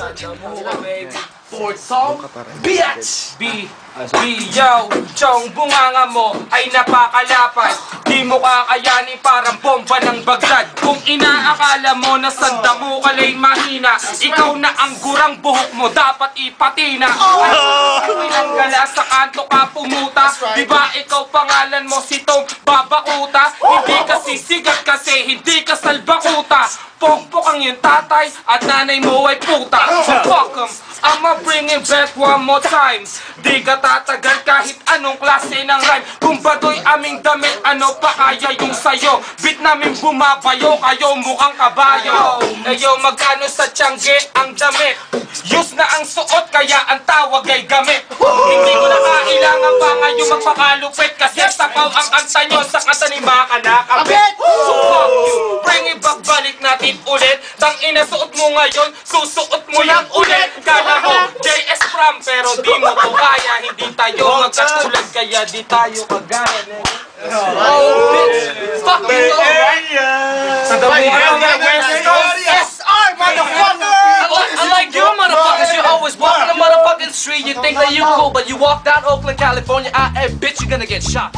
short song, bitch! B, B, yo, Chong, bunganga mo ay napakalapat Di mo kakayanin parang bomba ng Bagdad. Kung inaakala mo na sanda mo kalay mahina Ikaw na ang gurang buhok mo dapat ipatina. Ilang gala sa kanto ka pumuta Di ba ikaw pangalan mo si Tom Babakuta Hindi ka sisigat kasi hindi ka salbakuta. Pokpok ang iyong tatay at nanay mo ay puta. So fuck 'em, I'ma bring it back one more time. Di ka tatagal kahit anong klase ng rhyme. Kung badoy aming damit, ano pa kaya yung sayo? Beat namin bumabayo, kayo mukhang kabayo. Ayo magkano sa tiyangge ang damit? Use na ang suot, kaya ang tawag ay gamit magpakalupit Kasi sapaw ang kanta nyo sa kanta ni Maka nakabit So fuck you, bring it back, balik natin ulit. Tang ina suot mo ngayon, susuot mo yan ulit. Kala mo, JS Pram, pero di mo ko kaya Hindi tayo magkatulad, kaya di tayo kagaya. Oh, bitch, fuck you, Sa damuhan ng West Coast street. You think that you cool, but you walk down Oakland, California. I, hey, bitch, you're gonna get shot.